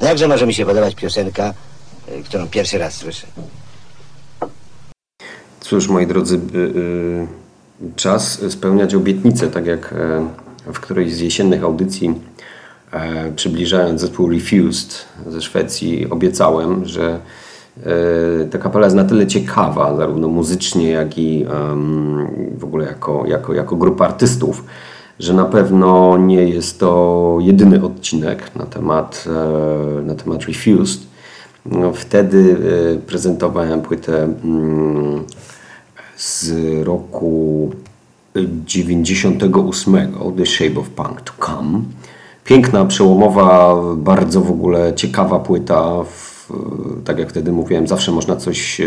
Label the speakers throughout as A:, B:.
A: Jakże może mi się podobać piosenka, y, którą pierwszy raz słyszę?
B: Cóż, moi drodzy, y, y, czas spełniać obietnice, tak jak e, w którejś z jesiennych audycji, e, przybliżając zespół Refused ze Szwecji, obiecałem, że e, ta kapela jest na tyle ciekawa, zarówno muzycznie, jak i w ogóle jako, jako, jako grupa artystów, że na pewno nie jest to jedyny odcinek na temat, e, na temat Refused. No, wtedy e, prezentowałem płytę mm, z roku 98, The Shape of Punk to Come. Piękna, przełomowa, bardzo w ogóle ciekawa płyta. W, tak jak wtedy mówiłem, zawsze można coś e,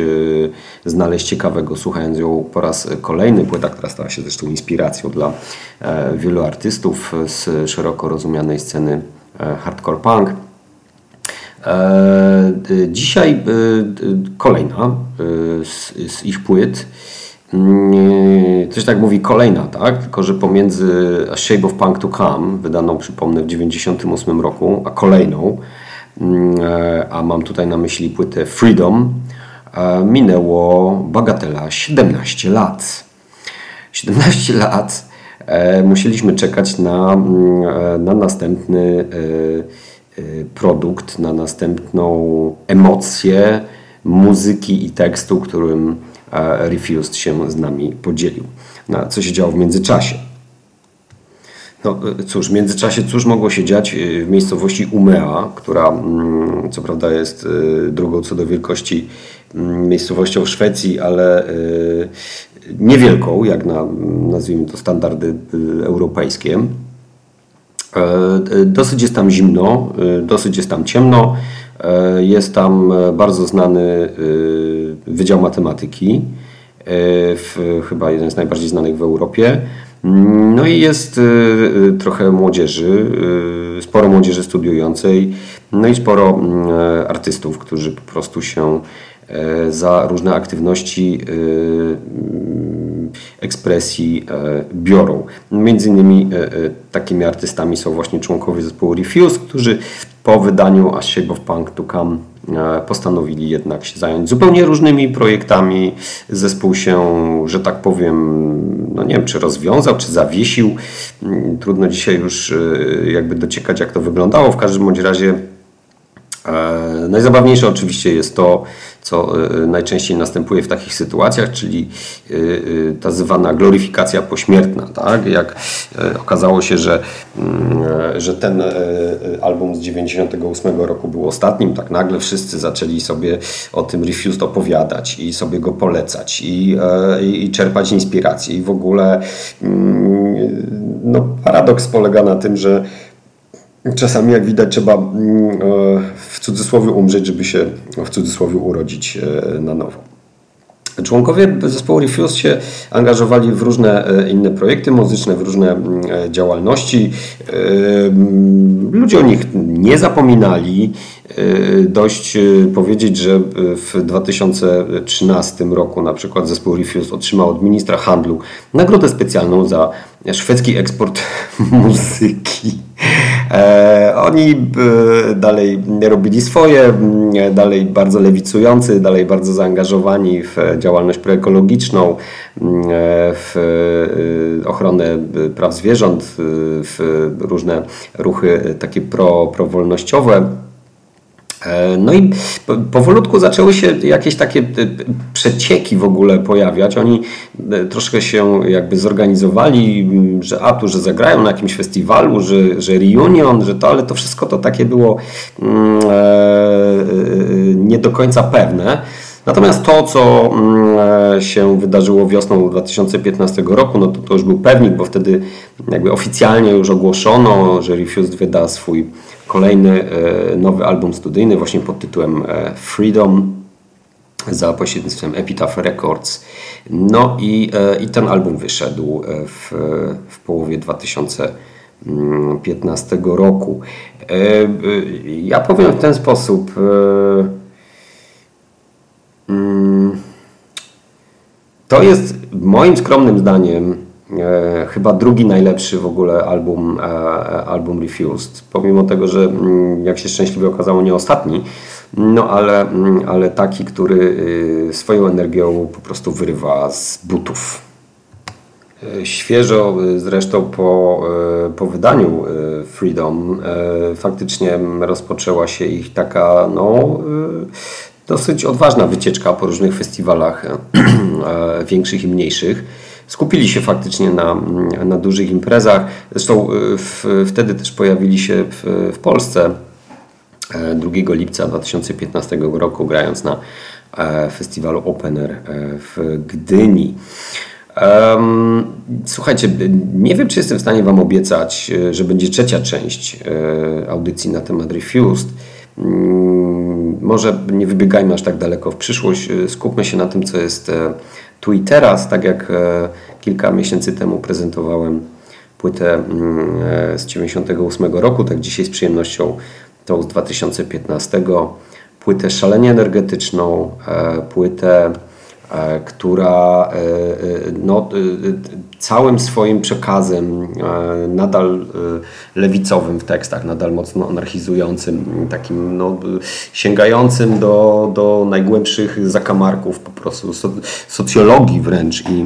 B: znaleźć ciekawego, słuchając ją po raz kolejny. Płyta, która stała się zresztą inspiracją dla e, wielu artystów z szeroko rozumianej sceny e, hardcore punk. E, Dzisiaj kolejna z, ich płyt. Mm, Coś tak mówi kolejna, tak? Tylko, że pomiędzy A Shape of Punk to Come, wydaną przypomnę w 98 roku, a kolejną, mm, e, a mam tutaj na myśli płytę Freedom, e, minęło bagatela 17 lat. 17 lat e, musieliśmy czekać na, mm, e, na następny e, e, produkt, na następną emocję muzyki i tekstu, którym e, Refused się z nami podzielił. No, co się działo w międzyczasie? No e, cóż, w międzyczasie cóż mogło się dziać e, w miejscowości Umea, która mm, co prawda jest e, drugą co do wielkości mm, miejscowością w Szwecji, ale niewielką, jak na nazwijmy to standardy europejskie. Dosyć jest tam zimno, dosyć jest tam ciemno. Jest tam bardzo znany Wydział Matematyki, w, chyba jeden z najbardziej znanych w Europie. No i jest e, e, trochę młodzieży, e, sporo młodzieży studiującej, no i sporo mm, e, artystów, którzy po prostu się e, za różne aktywności mm, ekspresji e, biorą. Między innymi takimi artystami są właśnie członkowie zespołu Refuse, którzy po wydaniu A Shape of Punk to Come postanowili jednak się zająć zupełnie różnymi projektami. Zespół się, że tak powiem, no nie wiem, czy rozwiązał, czy zawiesił. Mm, Trudno dzisiaj już e, jakby dociekać, jak to wyglądało. W każdym bądź razie E, Najzabawniejsze oczywiście jest to, co e, najczęściej następuje w takich sytuacjach, czyli e, e, ta zwana gloryfikacja pośmiertna. Tak? Jak e, okazało się, że, mm, e, że ten e, e, album z 98 roku był ostatnim, tak nagle wszyscy zaczęli sobie o tym Refused opowiadać i sobie go polecać i, e, i i czerpać inspirację. I w ogóle mm, no, paradoks polega na tym, że Czasami, jak widać, trzeba mm, e, w cudzysłowie umrzeć, żeby się w cudzysłowie urodzić e, na nowo. Członkowie zespołu Refuse się angażowali w różne e, inne projekty muzyczne, w różne mm, działalności. Mm, Ludzie o nich nie zapominali. Dość powiedzieć, że w 2013 roku na przykład zespół Refuse otrzymał od ministra handlu nagrodę specjalną za szwedzki eksport muzyki. E, oni e, dalej robili swoje, m, dalej bardzo lewicujący, dalej bardzo zaangażowani w działalność proekologiczną, m, e, w e, ochronę e, praw zwierząt, e, w różne ruchy takie pro, prowolnościowe. E, No i po- powolutku zaczęły się jakieś takie e, przecieki w ogóle pojawiać. Oni e, troszkę się jakby zorganizowali, m, że a tu, że zagrają na jakimś festiwalu, że, że reunion, że to, ale to wszystko to takie było mm, nie do końca pewne. Natomiast to, co mm, się wydarzyło wiosną 2015 roku, no to, to już był pewnik, bo wtedy jakby oficjalnie już ogłoszono, że Refused wyda swój kolejny nowy album studyjny właśnie pod tytułem Freedom za pośrednictwem Epitaph Records. No i, e, i ten album wyszedł e, w, w połowie 2015 roku. E, ja powiem w ten sposób. Mm, to jest moim skromnym zdaniem chyba drugi najlepszy w ogóle album, album Refused. Pomimo tego, że mm, jak się szczęśliwie okazało nie ostatni, no ale, mm, ale taki, który y, swoją energią po prostu wyrywa z butów. Y, świeżo y, zresztą po, po wydaniu Freedom faktycznie rozpoczęła się ich taka no, dosyć odważna wycieczka po różnych festiwalach większych i mniejszych. Skupili się faktycznie na, na dużych imprezach. Zresztą w, wtedy też pojawili się w, w Polsce 2 lipca 2015 roku, grając na e, festiwalu Open Air e, w Gdyni. Słuchajcie, nie wiem, czy jestem w stanie Wam obiecać, e, że będzie trzecia część audycji na temat Refused. Mm, może nie wybiegajmy aż tak daleko w przyszłość, skupmy się na tym, co jest tu i teraz. Tak jak kilka miesięcy temu prezentowałem płytę mm, z 1998 roku, tak dzisiaj z przyjemnością tą z 2015, płytę szalenie energetyczną, e, płytę, e, która e, no, całym swoim przekazem, nadal lewicowym w tekstach, nadal mocno anarchizującym, takim no, sięgającym do, do najgłębszych zakamarków po prostu socjologii wręcz i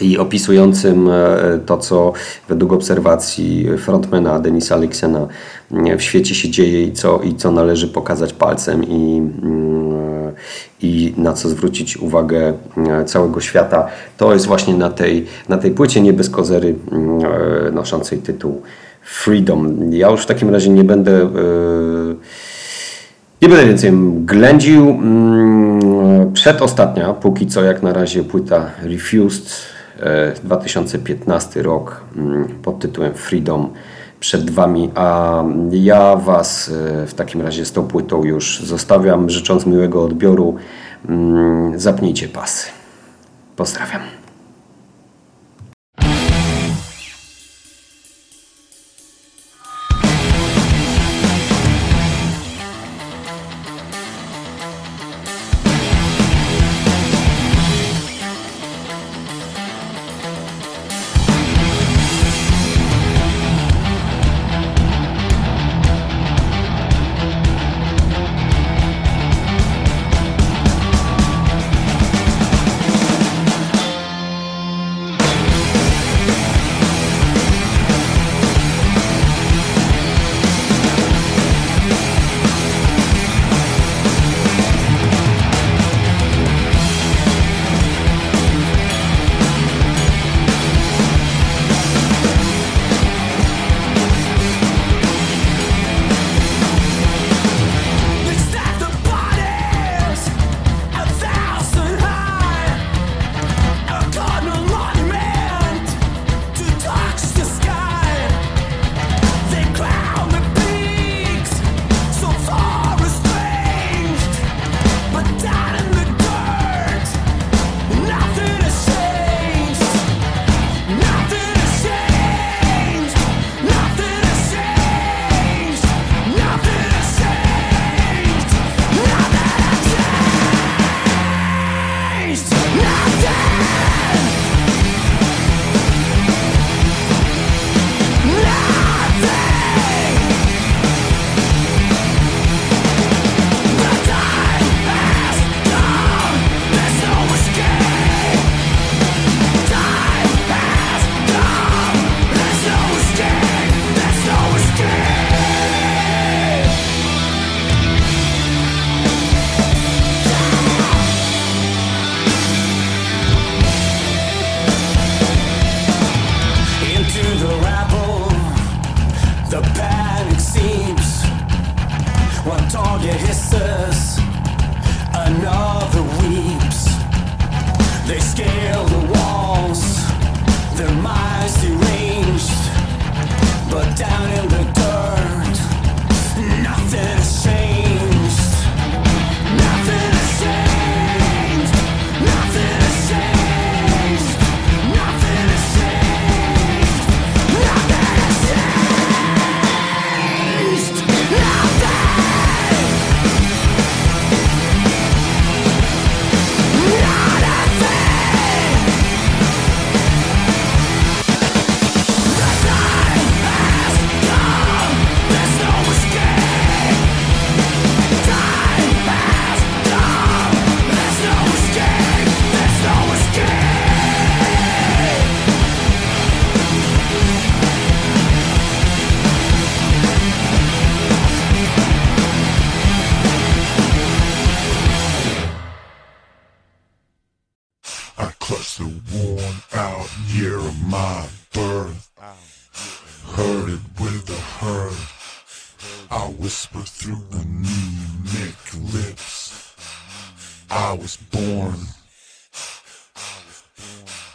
B: i opisującym e, to, co według obserwacji frontmana Denisa Liksena w świecie się dzieje i co, i co należy pokazać palcem i, mm, i na co zwrócić uwagę e, całego świata. To jest właśnie na tej, na tej płycie niebeskozery mm, e, noszącej tytuł Freedom. Ja już w takim razie nie będę nie będę więcej ględził. Mm, przedostatnia, póki co jak na razie płyta Refused 2015 rok mm, pod tytułem Freedom przed Wami, a ja Was e, w takim razie z tą płytą już zostawiam, życząc miłego odbioru. Mm, zapnijcie pasy. Pozdrawiam.
C: heard. I whisper through the anemic lips. I was born.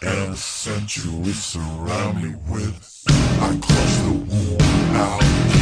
C: And a century surround me with. I crush the womb out.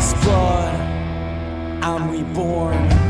D: destroyed. I'm
C: reborn.